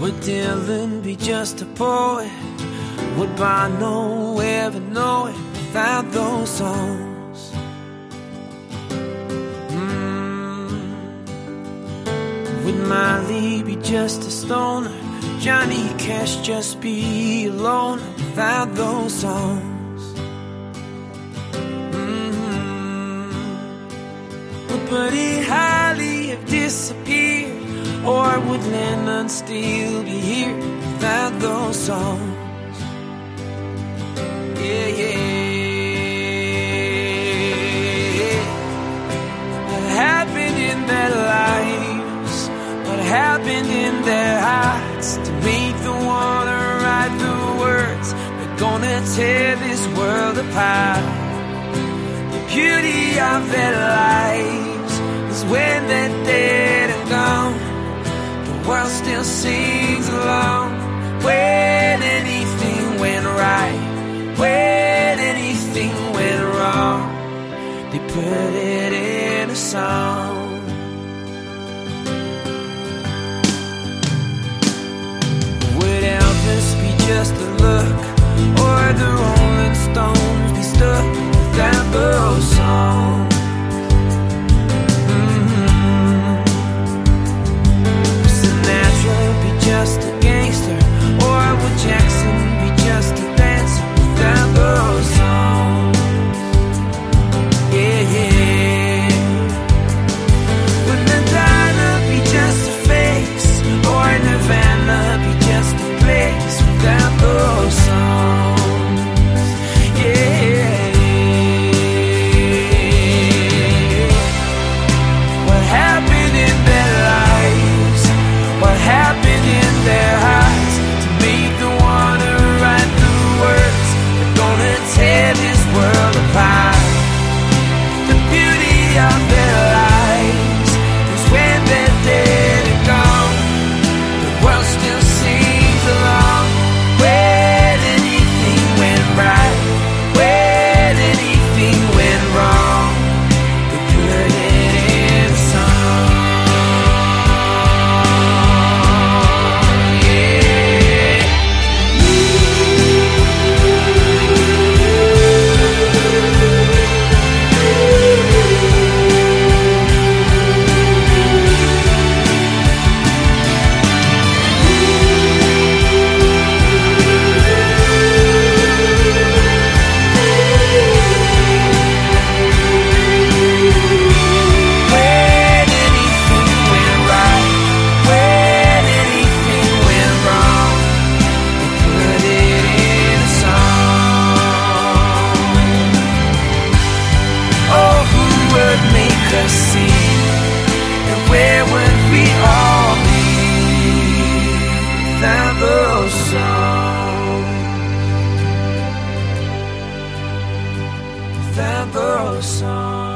Would Dylan be just a poet? Would Bono ever know it without those songs? Mm. Would Marley be just a stoner? Johnny Cash just be alone without those songs? Mm. Would Buddy Holly have disappeared? Or would Lennon still be here without those songs? Yeah, yeah. What happened in their lives? What happened in their hearts to make the wanna write the words that gonna tear this world apart? The beauty of their lives is when they're dead sings along when anything went right, when anything went wrong. They put it in a song. that burrow song.